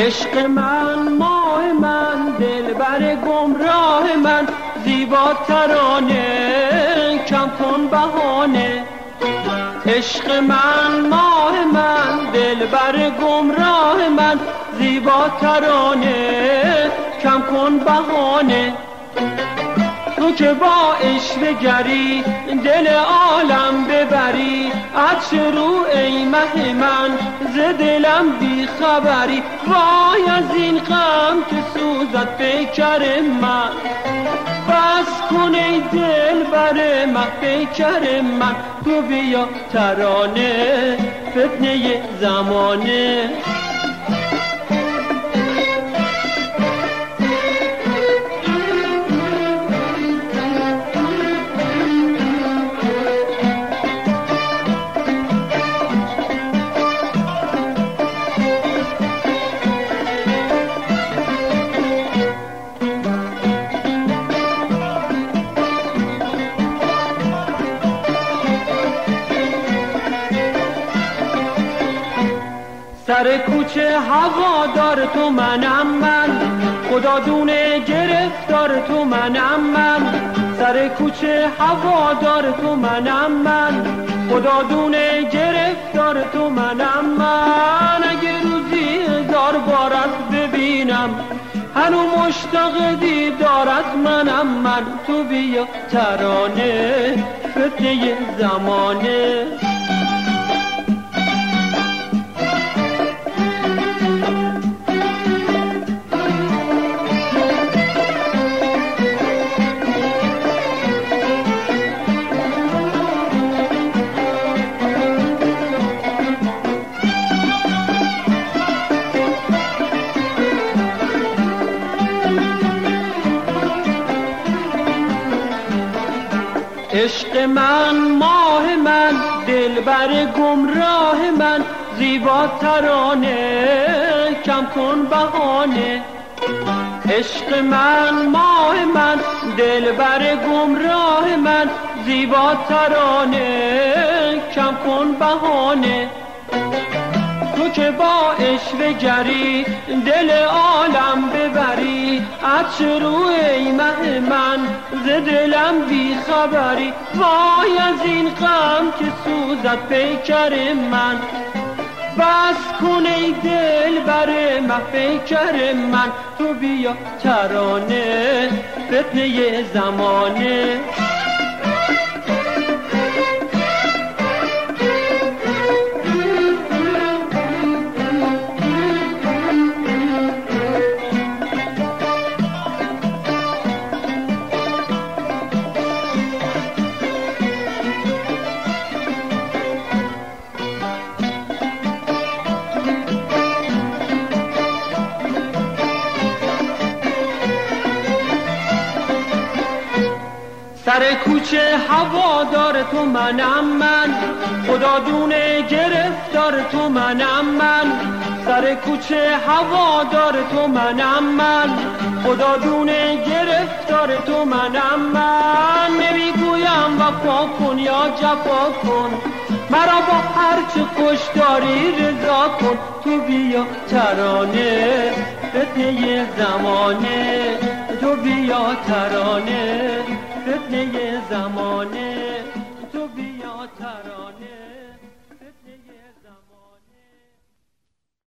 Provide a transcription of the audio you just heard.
عشق من ماه من دلبر گمراه من زیبا ترانه کم کن بهانه. عشق من ماه من دلبر گمراه من زیبا ترانه کم کن بهانه. که با عشق گری دل عالم ببری. از رو ای مه من ز دلم بی خبری. وای از این غم که سوزد پیکر من. بس کن ای دل بر من پیکر من. تو بیا ترانه فتنه زمانه. سر کوچه هوادار تو منم من. خدا دونه گرفتار تو منم من. سر کوچه هوادار تو منم من. خدا دونه گرفتار تو منم من. اگه روزی هزار بارت ببینم هنو مشتاق دیدارت منم من. تو بیا ترانه فتنه زمانه. عشق من ماه من دلبر گمراه من زیبا ترانه کم کن بهانه. عشق من ماه من دلبر گمراه من زیبا ترانه کم کن بهانه. تو که با عشق گری دل عالم ببری. از رو ای مه من ز دلم بی خبری. وای از این غم که سوزد پیکر من. بس کن ای دل بر پیکر من. تو بیا ترانه فتنه زمانه. سر کوچه هوادار تو منم من. خدا دونه گرفتار تو منم من. سر کوچه هوادار تو منم من. خدا دونه گرفتار تو منم من. نمی‌گویم وفا کن یا جفا کن. مرا با هرچه خوش داری رضا کن. تو بیا ترانه فتنه زمانه. تو بیا ترانه. فتنه زمانه